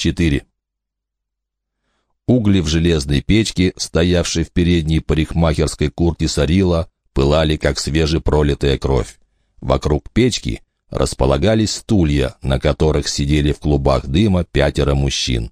4. Угли в железной печке, стоявшей в передней парикмахерской курте Сарила, пылали, как свежепролитая кровь. Вокруг печки располагались стулья, на которых сидели в клубах дыма пятеро мужчин.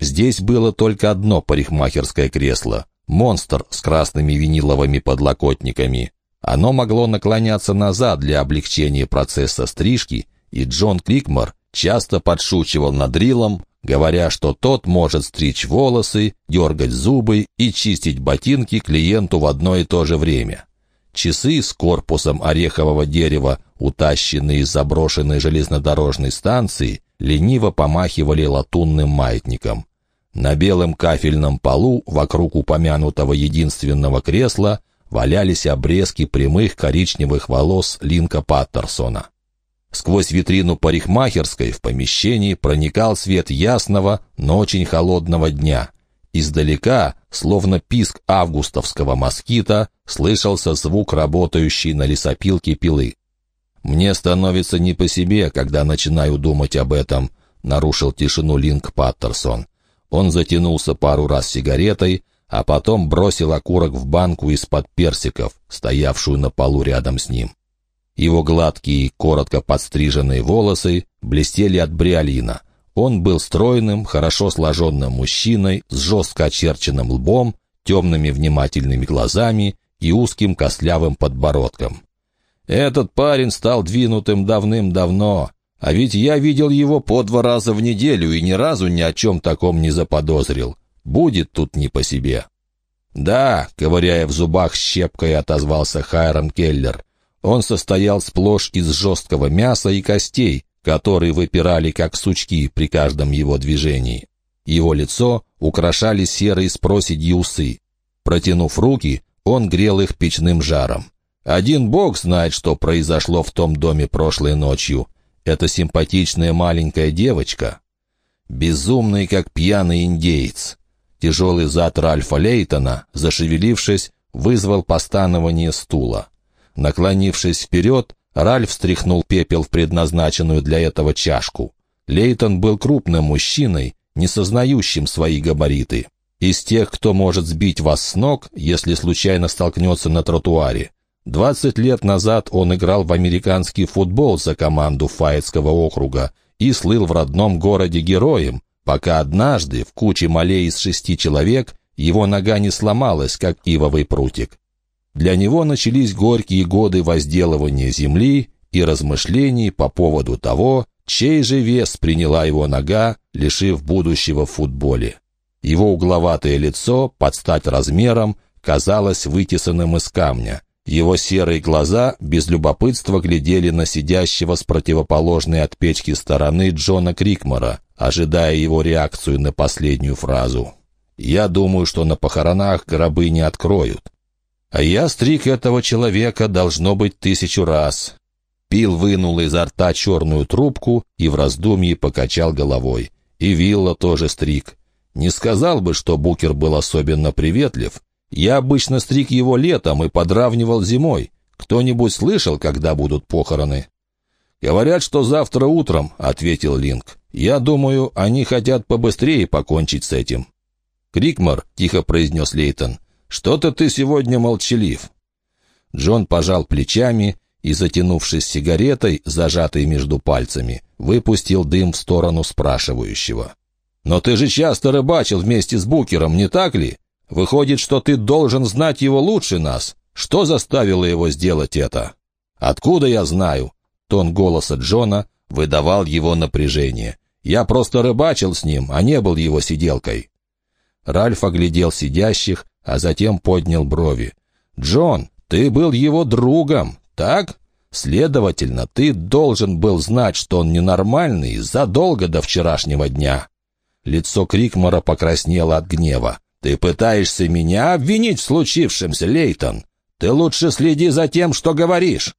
Здесь было только одно парикмахерское кресло — монстр с красными виниловыми подлокотниками. Оно могло наклоняться назад для облегчения процесса стрижки, и Джон Кликмор часто подшучивал над Рилом, говоря, что тот может стричь волосы, дергать зубы и чистить ботинки клиенту в одно и то же время. Часы с корпусом орехового дерева, утащенные из заброшенной железнодорожной станции, лениво помахивали латунным маятником. На белом кафельном полу вокруг упомянутого единственного кресла валялись обрезки прямых коричневых волос Линка Паттерсона. Сквозь витрину парикмахерской в помещении проникал свет ясного, но очень холодного дня. Издалека, словно писк августовского москита, слышался звук работающей на лесопилке пилы. «Мне становится не по себе, когда начинаю думать об этом», — нарушил тишину Линк Паттерсон. Он затянулся пару раз сигаретой, а потом бросил окурок в банку из-под персиков, стоявшую на полу рядом с ним. Его гладкие, коротко подстриженные волосы блестели от бриолина. Он был стройным, хорошо сложенным мужчиной с жестко очерченным лбом, темными внимательными глазами и узким костлявым подбородком. «Этот парень стал двинутым давным-давно, а ведь я видел его по два раза в неделю и ни разу ни о чем таком не заподозрил. Будет тут не по себе». «Да», — ковыряя в зубах щепкой, отозвался Хайрон Келлер. Он состоял сплошь из жесткого мяса и костей, которые выпирали как сучки при каждом его движении. Его лицо украшали серые с проседью усы. Протянув руки, он грел их печным жаром. Один бог знает, что произошло в том доме прошлой ночью. Это симпатичная маленькая девочка. Безумный, как пьяный индеец. Тяжелый зад Ральфа Лейтона, зашевелившись, вызвал постанование стула. Наклонившись вперед, Ральф стряхнул пепел в предназначенную для этого чашку. Лейтон был крупным мужчиной, не сознающим свои габариты. Из тех, кто может сбить вас с ног, если случайно столкнется на тротуаре. Двадцать лет назад он играл в американский футбол за команду Фаетского округа и слыл в родном городе героем, пока однажды в куче малей из шести человек его нога не сломалась, как ивовый прутик. Для него начались горькие годы возделывания земли и размышлений по поводу того, чей же вес приняла его нога, лишив будущего в футболе. Его угловатое лицо, под стать размером, казалось вытесанным из камня. Его серые глаза без любопытства глядели на сидящего с противоположной от печки стороны Джона Крикмора, ожидая его реакцию на последнюю фразу. «Я думаю, что на похоронах гробы не откроют. А я стриг этого человека должно быть тысячу раз. Пил вынул изо рта черную трубку и в раздумье покачал головой. И Вилла тоже стриг. Не сказал бы, что Букер был особенно приветлив. Я обычно стриг его летом и подравнивал зимой. Кто-нибудь слышал, когда будут похороны? «Говорят, что завтра утром», — ответил Линк. «Я думаю, они хотят побыстрее покончить с этим». «Крикмар», — тихо произнес Лейтон, что-то ты сегодня молчалив». Джон пожал плечами и, затянувшись сигаретой, зажатой между пальцами, выпустил дым в сторону спрашивающего. «Но ты же часто рыбачил вместе с Букером, не так ли? Выходит, что ты должен знать его лучше нас. Что заставило его сделать это?» «Откуда я знаю?» Тон голоса Джона выдавал его напряжение. «Я просто рыбачил с ним, а не был его сиделкой». Ральф оглядел сидящих, а затем поднял брови. «Джон, ты был его другом, так? Следовательно, ты должен был знать, что он ненормальный задолго до вчерашнего дня». Лицо Крикмора покраснело от гнева. «Ты пытаешься меня обвинить в случившемся, Лейтон? Ты лучше следи за тем, что говоришь».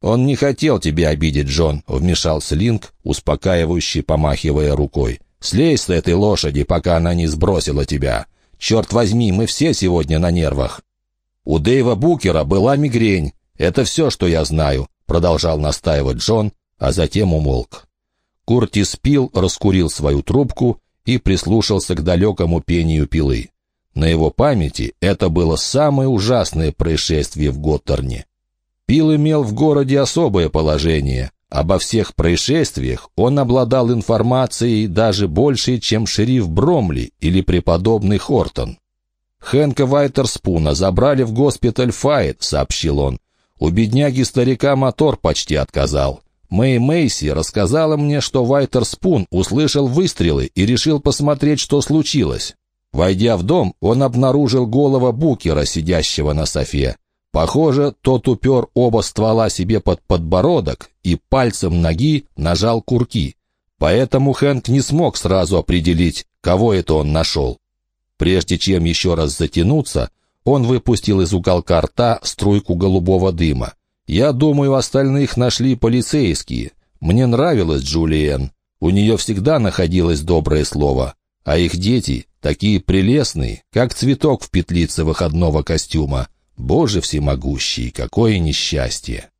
«Он не хотел тебя обидеть, Джон», — вмешался Линк, успокаивающий, помахивая рукой. «Слезь с этой лошади, пока она не сбросила тебя. Черт возьми, мы все сегодня на нервах. У Дэйва Букера была мигрень. Это все, что я знаю, продолжал настаивать Джон, а затем умолк. Куртис пил, раскурил свою трубку и прислушался к далекому пению пилы. На его памяти это было самое ужасное происшествие в Готтерне. Пил имел в городе особое положение. Обо всех происшествиях он обладал информацией даже большей, чем шериф Бромли или преподобный Хортон. «Хэнка Вайтерспуна забрали в госпиталь Файт», — сообщил он. «У бедняги старика мотор почти отказал. Мэй Мейси рассказала мне, что Вайтерспун услышал выстрелы и решил посмотреть, что случилось. Войдя в дом, он обнаружил голого Букера, сидящего на софе. Похоже, тот упер оба ствола себе под подбородок и пальцем ноги нажал курки. Поэтому Хэнк не смог сразу определить, кого это он нашел. Прежде чем еще раз затянуться, он выпустил из уголка рта струйку голубого дыма. «Я думаю, остальных нашли полицейские. Мне нравилась Джулиен. У нее всегда находилось доброе слово. А их дети такие прелестные, как цветок в петлице выходного костюма. Боже всемогущий, какое несчастье!»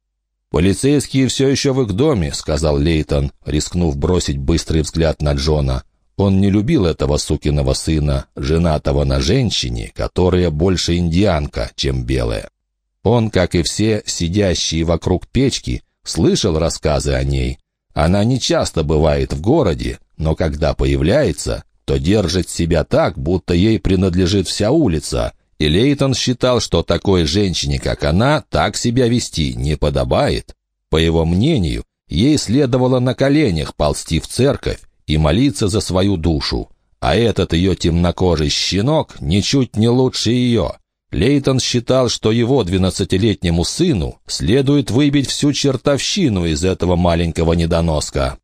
«Полицейские все еще в их доме», — сказал Лейтон, рискнув бросить быстрый взгляд на Джона. Он не любил этого сукиного сына, женатого на женщине, которая больше индианка, чем белая. Он, как и все сидящие вокруг печки, слышал рассказы о ней. Она не часто бывает в городе, но когда появляется, то держит себя так, будто ей принадлежит вся улица, и Лейтон считал, что такой женщине, как она, так себя вести не подобает. По его мнению, ей следовало на коленях ползти в церковь и молиться за свою душу. А этот ее темнокожий щенок ничуть не лучше ее. Лейтон считал, что его двенадцатилетнему сыну следует выбить всю чертовщину из этого маленького недоноска.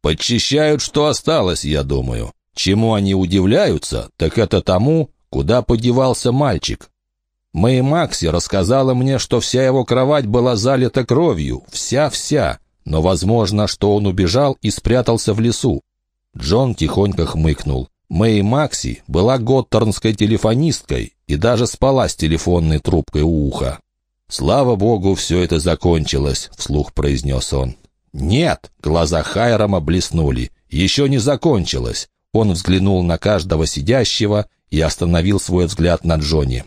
Подчищают, что осталось, я думаю. Чему они удивляются, так это тому, куда подевался мальчик. Мэй Макси рассказала мне, что вся его кровать была залита кровью, вся-вся, но возможно, что он убежал и спрятался в лесу. Джон тихонько хмыкнул. Мэй Макси была готтернской телефонисткой и даже спала с телефонной трубкой у уха. «Слава богу, все это закончилось», — вслух произнес он. «Нет!» — глаза Хайрама блеснули. «Еще не закончилось!» Он взглянул на каждого сидящего и остановил свой взгляд на Джонни.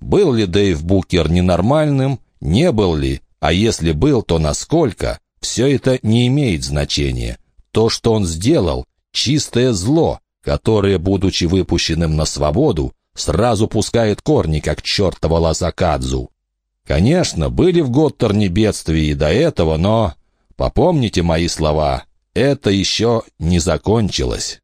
Был ли Дэйв Букер ненормальным? Не был ли? А если был, то насколько? Все это не имеет значения. То, что он сделал, чистое зло, которое, будучи выпущенным на свободу, сразу пускает корни, как чертова лазакадзу. Конечно, были в Готтерне бедствия и до этого, но... Попомните мои слова, это еще не закончилось.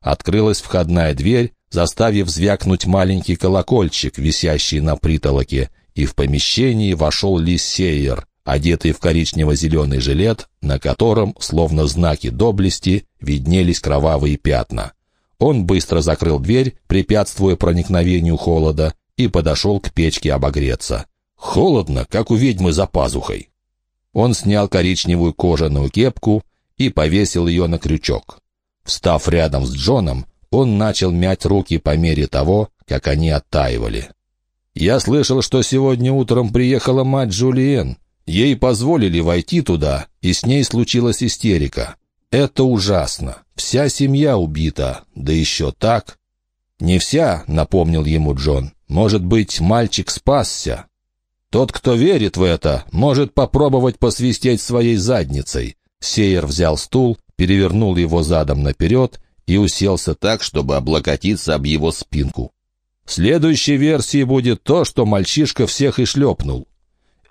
Открылась входная дверь, заставив звякнуть маленький колокольчик, висящий на притолоке, и в помещении вошел Ли Сейер, одетый в коричнево-зеленый жилет, на котором, словно знаки доблести, виднелись кровавые пятна. Он быстро закрыл дверь, препятствуя проникновению холода, и подошел к печке обогреться. Холодно, как у ведьмы за пазухой. Он снял коричневую кожаную кепку и повесил ее на крючок. Встав рядом с Джоном, он начал мять руки по мере того, как они оттаивали. «Я слышал, что сегодня утром приехала мать Джулиен. Ей позволили войти туда, и с ней случилась истерика. Это ужасно. Вся семья убита, да еще так. Не вся, напомнил ему Джон. Может быть, мальчик спасся. Тот, кто верит в это, может попробовать посвистеть своей задницей. Сейер взял стул, перевернул его задом наперед и уселся так, чтобы облокотиться об его спинку. Следующей версией будет то, что мальчишка всех и шлепнул.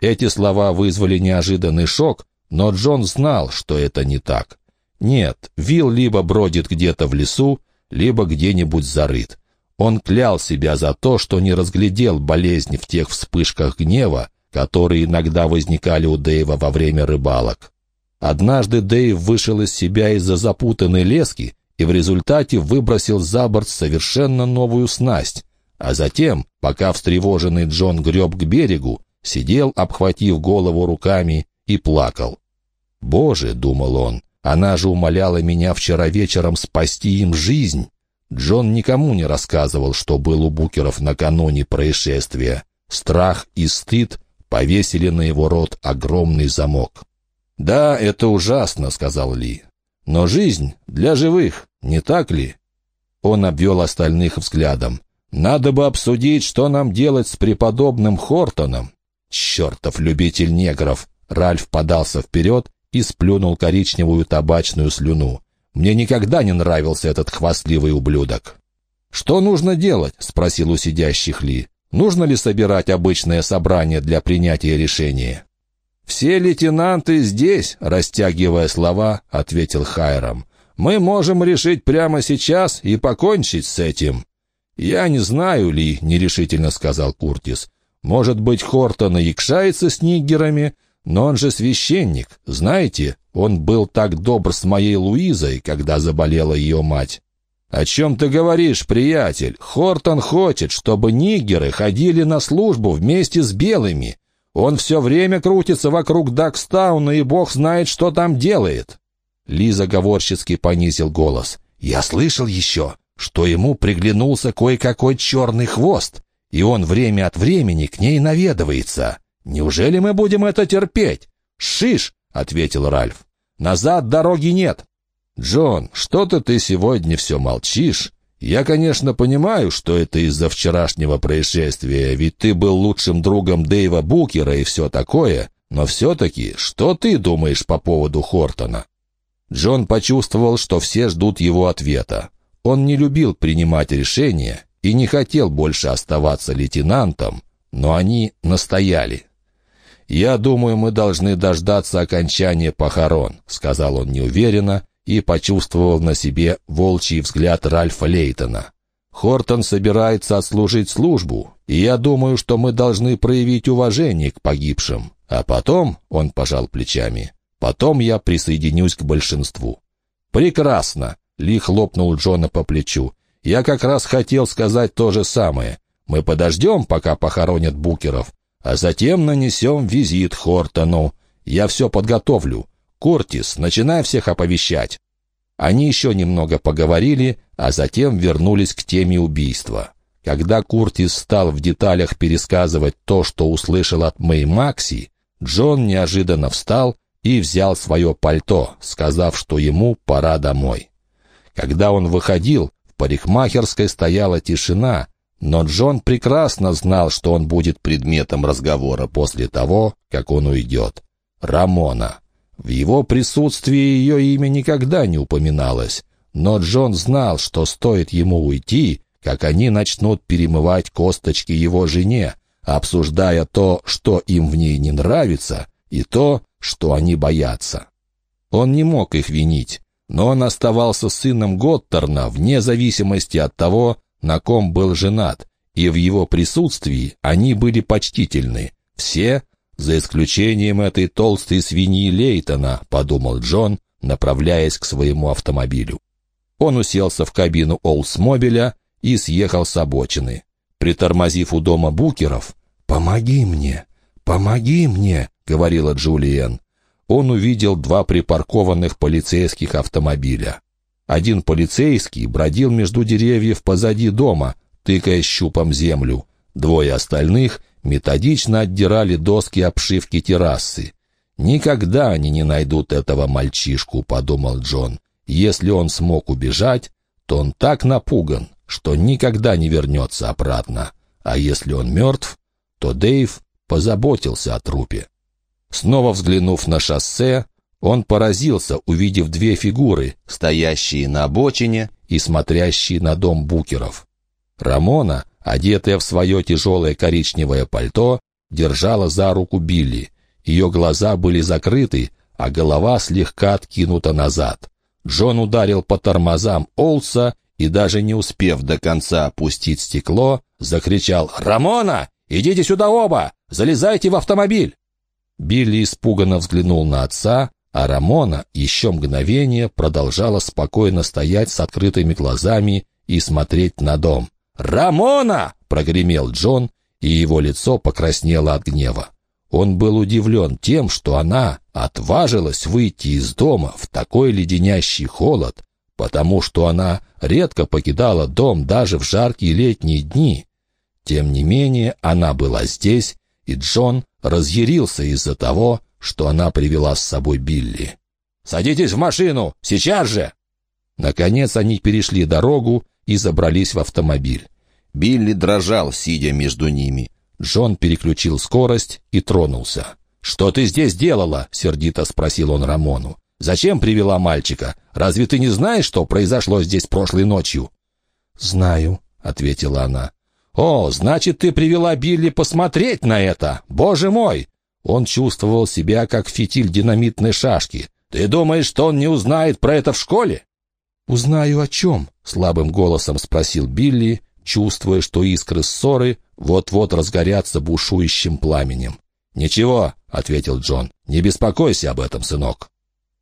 Эти слова вызвали неожиданный шок, но Джон знал, что это не так. Нет, Вил либо бродит где-то в лесу, либо где-нибудь зарыт. Он клял себя за то, что не разглядел болезнь в тех вспышках гнева, которые иногда возникали у Дэйва во время рыбалок. Однажды Дэйв вышел из себя из-за запутанной лески и в результате выбросил за борт совершенно новую снасть, а затем, пока встревоженный Джон греб к берегу, сидел, обхватив голову руками, и плакал. «Боже», — думал он, — «она же умоляла меня вчера вечером спасти им жизнь». Джон никому не рассказывал, что был у Букеров накануне происшествия. Страх и стыд повесили на его рот огромный замок. «Да, это ужасно», — сказал Ли. «Но жизнь для живых, не так ли?» Он обвел остальных взглядом. «Надо бы обсудить, что нам делать с преподобным Хортоном». «Чертов любитель негров!» Ральф подался вперед и сплюнул коричневую табачную слюну. «Мне никогда не нравился этот хвастливый ублюдок». «Что нужно делать?» — спросил у сидящих Ли. «Нужно ли собирать обычное собрание для принятия решения?» «Все лейтенанты здесь», — растягивая слова, ответил Хайрам. «Мы можем решить прямо сейчас и покончить с этим». «Я не знаю, Ли», — нерешительно сказал Куртис. «Может быть, Хортон и якшается с ниггерами, но он же священник. Знаете, он был так добр с моей Луизой, когда заболела ее мать». «О чем ты говоришь, приятель? Хортон хочет, чтобы ниггеры ходили на службу вместе с белыми. Он все время крутится вокруг Дакстауна, и бог знает, что там делает». Лиза заговорщицки понизил голос. «Я слышал еще, что ему приглянулся кое-какой черный хвост, и он время от времени к ней наведывается. Неужели мы будем это терпеть?» «Шиш!» — ответил Ральф. «Назад дороги нет». «Джон, что-то ты сегодня все молчишь. «Я, конечно, понимаю, что это из-за вчерашнего происшествия, ведь ты был лучшим другом Дэйва Букера и все такое, но все-таки, что ты думаешь по поводу Хортона?» Джон почувствовал, что все ждут его ответа. Он не любил принимать решения и не хотел больше оставаться лейтенантом, но они настояли. «Я думаю, мы должны дождаться окончания похорон», — сказал он неуверенно, и почувствовал на себе волчий взгляд Ральфа Лейтона. «Хортон собирается отслужить службу, и я думаю, что мы должны проявить уважение к погибшим. А потом, — он пожал плечами, — потом я присоединюсь к большинству». «Прекрасно!» — Ли хлопнул Джона по плечу. «Я как раз хотел сказать то же самое. Мы подождем, пока похоронят Букеров, а затем нанесем визит Хортону. Я все подготовлю. «Куртис, начинай всех оповещать». Они еще немного поговорили, а затем вернулись к теме убийства. Когда Куртис стал в деталях пересказывать то, что услышал от Мэй Макси, Джон неожиданно встал и взял свое пальто, сказав, что ему пора домой. Когда он выходил, в парикмахерской стояла тишина, но Джон прекрасно знал, что он будет предметом разговора после того, как он уйдет. Рамона. В его присутствии ее имя никогда не упоминалось, но Джон знал, что стоит ему уйти, как они начнут перемывать косточки его жене, обсуждая то, что им в ней не нравится, и то, что они боятся. Он не мог их винить, но он оставался сыном Готтерна вне зависимости от того, на ком был женат, и в его присутствии они были почтительны. Все, «За исключением этой толстой свиньи Лейтона», — подумал Джон, направляясь к своему автомобилю. Он уселся в кабину Олдсмобиля и съехал с обочины. Притормозив у дома Букеров, «Помоги мне! Помоги мне!» — говорила Джулиен. Он увидел два припаркованных полицейских автомобиля. Один полицейский бродил между деревьев позади дома, тыкая щупом землю. Двое остальных методично отдирали доски обшивки террасы. «Никогда они не найдут этого мальчишку», — подумал Джон. «Если он смог убежать, то он так напуган, что никогда не вернется обратно. А если он мертв, то Дэйв позаботился о трупе». Снова взглянув на шоссе, он поразился, увидев две фигуры, стоящие на обочине и смотрящие на дом Букеров. Рамона одетая в свое тяжелое коричневое пальто, держала за руку Билли. Ее глаза были закрыты, а голова слегка откинута назад. Джон ударил по тормозам Олса и, даже не успев до конца опустить стекло, закричал «Рамона! Идите сюда оба! Залезайте в автомобиль!» Билли испуганно взглянул на отца, а Рамона еще мгновение продолжала спокойно стоять с открытыми глазами и смотреть на дом. «Рамона!» — прогремел Джон, и его лицо покраснело от гнева. Он был удивлен тем, что она отважилась выйти из дома в такой леденящий холод, потому что она редко покидала дом даже в жаркие летние дни. Тем не менее, она была здесь, и Джон разъярился из-за того, что она привела с собой Билли. «Садитесь в машину! Сейчас же!» Наконец они перешли дорогу, и забрались в автомобиль. Билли дрожал, сидя между ними. Джон переключил скорость и тронулся. «Что ты здесь делала?» — сердито спросил он Рамону. «Зачем привела мальчика? Разве ты не знаешь, что произошло здесь прошлой ночью?» «Знаю», — ответила она. «О, значит, ты привела Билли посмотреть на это! Боже мой!» Он чувствовал себя, как фитиль динамитной шашки. «Ты думаешь, что он не узнает про это в школе?» «Узнаю о чем?» — слабым голосом спросил Билли, чувствуя, что искры ссоры вот-вот разгорятся бушующим пламенем. «Ничего», — ответил Джон, — «не беспокойся об этом, сынок».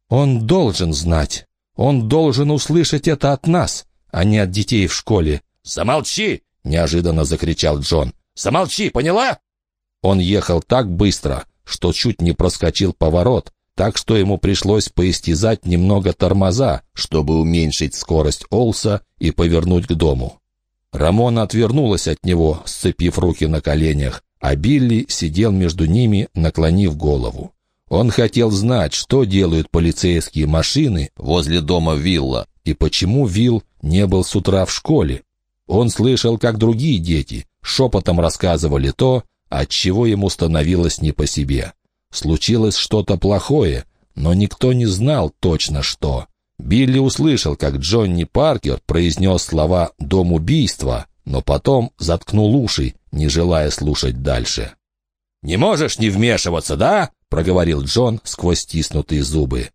«Он должен знать. Он должен услышать это от нас, а не от детей в школе». «Замолчи!» — неожиданно закричал Джон. «Замолчи, поняла?» Он ехал так быстро, что чуть не проскочил поворот, так что ему пришлось поистязать немного тормоза, чтобы уменьшить скорость Олса и повернуть к дому. Рамона отвернулась от него, сцепив руки на коленях, а Билли сидел между ними, наклонив голову. Он хотел знать, что делают полицейские машины возле дома Вилла и почему Вилл не был с утра в школе. Он слышал, как другие дети шепотом рассказывали то, от чего ему становилось не по себе. Случилось что-то плохое, но никто не знал точно что. Билли услышал, как Джонни Паркер произнес слова «дом убийства», но потом заткнул уши, не желая слушать дальше. «Не можешь не вмешиваться, да?» — проговорил Джон сквозь стиснутые зубы.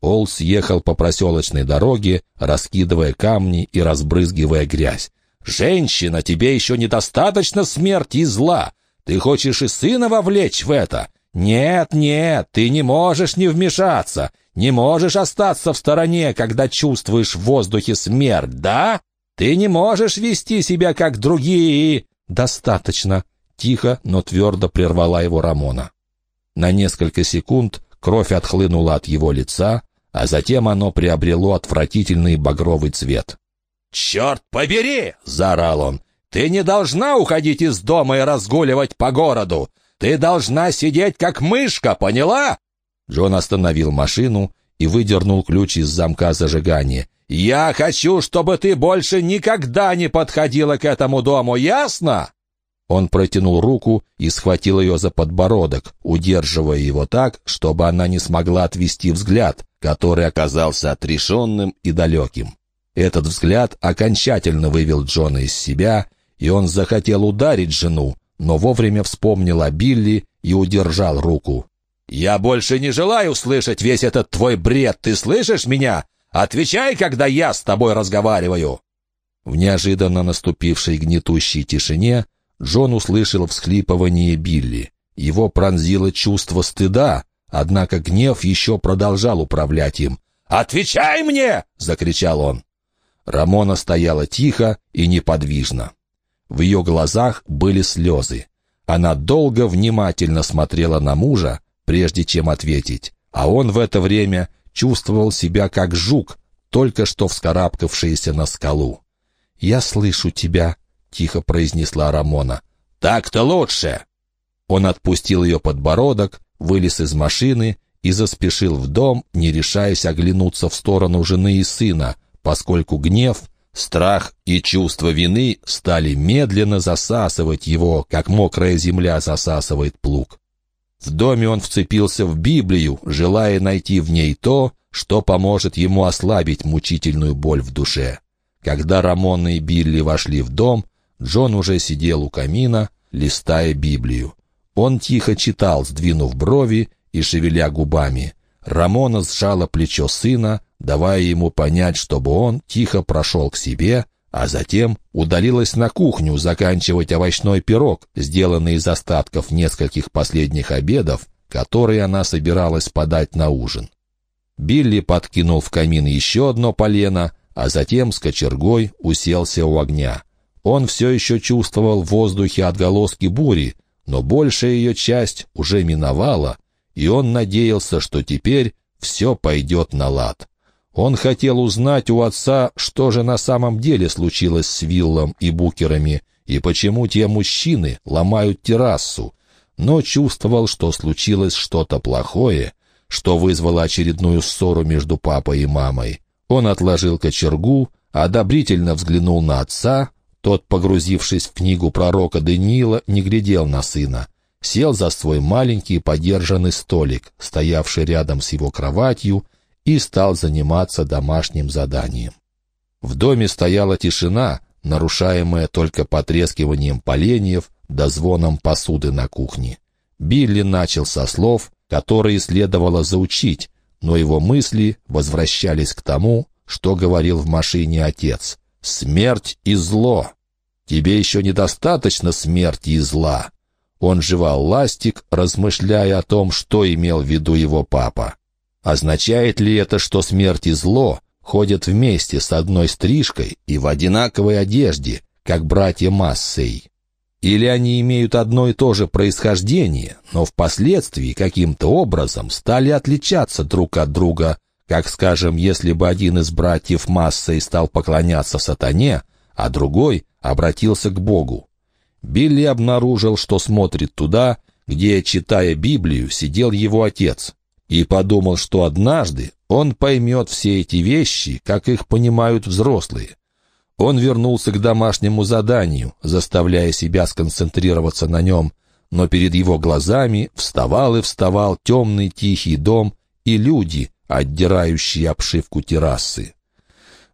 Олс ехал по проселочной дороге, раскидывая камни и разбрызгивая грязь. «Женщина, тебе еще недостаточно смерти и зла. Ты хочешь и сына вовлечь в это? «Нет, нет, ты не можешь не вмешаться, не можешь остаться в стороне, когда чувствуешь в воздухе смерть, да? Ты не можешь вести себя, как другие «Достаточно», — тихо, но твердо прервала его Рамона. На несколько секунд кровь отхлынула от его лица, а затем оно приобрело отвратительный багровый цвет. «Черт побери!» — заорал он. «Ты не должна уходить из дома и разгуливать по городу! Ты должна сидеть как мышка, поняла?» Джон остановил машину и выдернул ключ из замка зажигания. «Я хочу, чтобы ты больше никогда не подходила к этому дому, ясно?» Он протянул руку и схватил ее за подбородок, удерживая его так, чтобы она не смогла отвести взгляд, который оказался отрешенным и далеким. Этот взгляд окончательно вывел Джона из себя, и он захотел ударить жену, но вовремя вспомнил о Билли и удержал руку. «Я больше не желаю слышать весь этот твой бред, ты слышишь меня? Отвечай, когда я с тобой разговариваю!» В неожиданно наступившей гнетущей тишине Джон услышал всхлипывание Билли. Его пронзило чувство стыда, однако гнев еще продолжал управлять им. «Отвечай мне!» — закричал он. Рамона стояла тихо и неподвижно. В ее глазах были слезы. Она долго внимательно смотрела на мужа, прежде чем ответить, а он в это время чувствовал себя как жук, только что вскарабкавшийся на скалу. «Я слышу тебя», — тихо произнесла Рамона. «Так-то лучше!» Он отпустил ее подбородок, вылез из машины и заспешил в дом, не решаясь оглянуться в сторону жены и сына, поскольку гнев Страх и чувство вины стали медленно засасывать его, как мокрая земля засасывает плуг. В доме он вцепился в Библию, желая найти в ней то, что поможет ему ослабить мучительную боль в душе. Когда Рамона и Билли вошли в дом, Джон уже сидел у камина, листая Библию. Он тихо читал, сдвинув брови и шевеля губами. Рамона сжала плечо сына, давая ему понять, чтобы он тихо прошел к себе, а затем удалилась на кухню заканчивать овощной пирог, сделанный из остатков нескольких последних обедов, которые она собиралась подать на ужин. Билли подкинул в камин еще одно полено, а затем с кочергой уселся у огня. Он все еще чувствовал в воздухе отголоски бури, но большая ее часть уже миновала, и он надеялся, что теперь все пойдет на лад. Он хотел узнать у отца, что же на самом деле случилось с Виллом и Букерами, и почему те мужчины ломают террасу, но чувствовал, что случилось что-то плохое, что вызвало очередную ссору между папой и мамой. Он отложил кочергу, одобрительно взглянул на отца, тот, погрузившись в книгу пророка Даниила, не глядел на сына. Сел за свой маленький подержанный столик, стоявший рядом с его кроватью, и стал заниматься домашним заданием. В доме стояла тишина, нарушаемая только потрескиванием поленьев да звоном посуды на кухне. Билли начал со слов, которые следовало заучить, но его мысли возвращались к тому, что говорил в машине отец. «Смерть и зло! Тебе еще недостаточно смерти и зла!» Он жевал ластик, размышляя о том, что имел в виду его папа. Означает ли это, что смерть и зло ходят вместе с одной стрижкой и в одинаковой одежде, как братья Массей? Или они имеют одно и то же происхождение, но впоследствии каким-то образом стали отличаться друг от друга, как, скажем, если бы один из братьев Массой стал поклоняться сатане, а другой обратился к Богу. Билли обнаружил, что смотрит туда, где, читая Библию, сидел его отец, и подумал, что однажды он поймет все эти вещи, как их понимают взрослые. Он вернулся к домашнему заданию, заставляя себя сконцентрироваться на нем, но перед его глазами вставал и вставал темный тихий дом и люди, отдирающие обшивку террасы.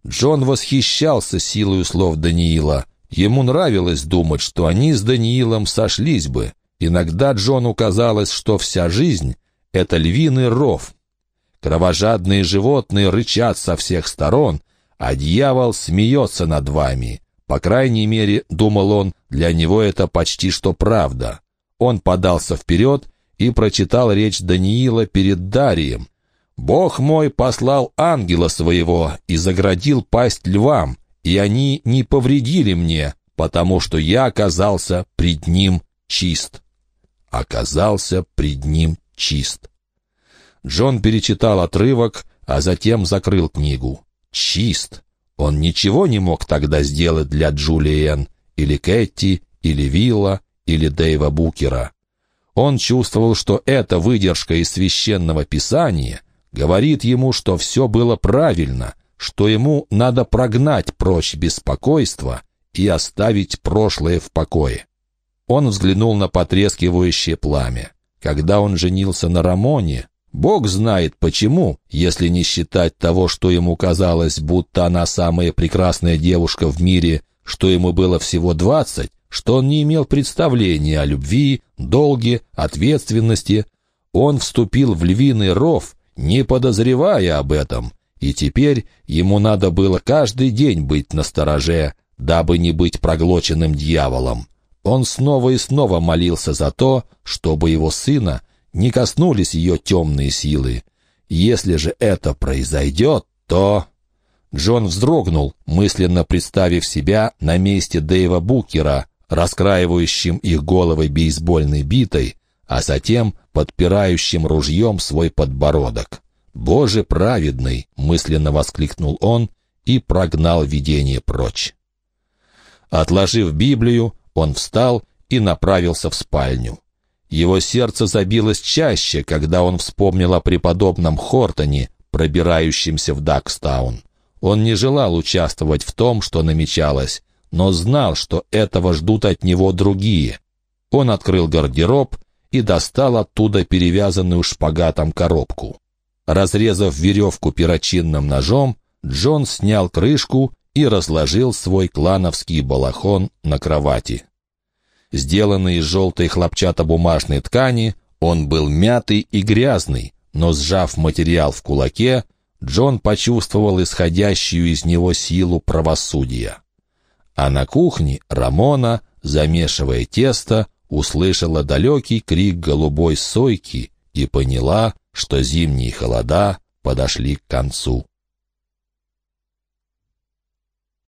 Джон восхищался силой слов Даниила. Ему нравилось думать, что они с Даниилом сошлись бы. Иногда Джону казалось, что вся жизнь — это львиный ров. Кровожадные животные рычат со всех сторон, а дьявол смеется над вами. По крайней мере, думал он, для него это почти что правда. Он подался вперед и прочитал речь Даниила перед Дарием, «Бог мой послал ангела своего и заградил пасть львам, и они не повредили мне, потому что я оказался пред ним чист». Оказался пред ним чист. Джон перечитал отрывок, а затем закрыл книгу. Чист. Он ничего не мог тогда сделать для Джулиен, или Кэти, или Вилла, или Дэйва Букера. Он чувствовал, что эта выдержка из священного писания говорит ему, что все было правильно, что ему надо прогнать прочь беспокойство и оставить прошлое в покое. Он взглянул на потрескивающее пламя. Когда он женился на Рамоне, Бог знает почему, если не считать того, что ему казалось, будто она самая прекрасная девушка в мире, что ему было всего двадцать, что он не имел представления о любви, долге, ответственности. Он вступил в львиный ров, не подозревая об этом, и теперь ему надо было каждый день быть настороже, дабы не быть проглоченным дьяволом. Он снова и снова молился за то, чтобы его сына не коснулись ее темные силы. Если же это произойдет, то... Джон вздрогнул, мысленно представив себя на месте Дэйва Букера, раскраивающим их головы бейсбольной битой, а затем подпирающим ружьем свой подбородок. «Боже праведный!» — мысленно воскликнул он и прогнал видение прочь. Отложив Библию, он встал и направился в спальню. Его сердце забилось чаще, когда он вспомнил о преподобном Хортоне, пробирающемся в Дакстаун. Он не желал участвовать в том, что намечалось, но знал, что этого ждут от него другие. Он открыл гардероб и достал оттуда перевязанную шпагатом коробку. Разрезав веревку перочинным ножом, Джон снял крышку и разложил свой клановский балахон на кровати. Сделанный из желтой хлопчатобумажной ткани, он был мятый и грязный, но, сжав материал в кулаке, Джон почувствовал исходящую из него силу правосудия. А на кухне Рамона, замешивая тесто, услышала далекий крик голубой сойки и поняла, что зимние холода подошли к концу.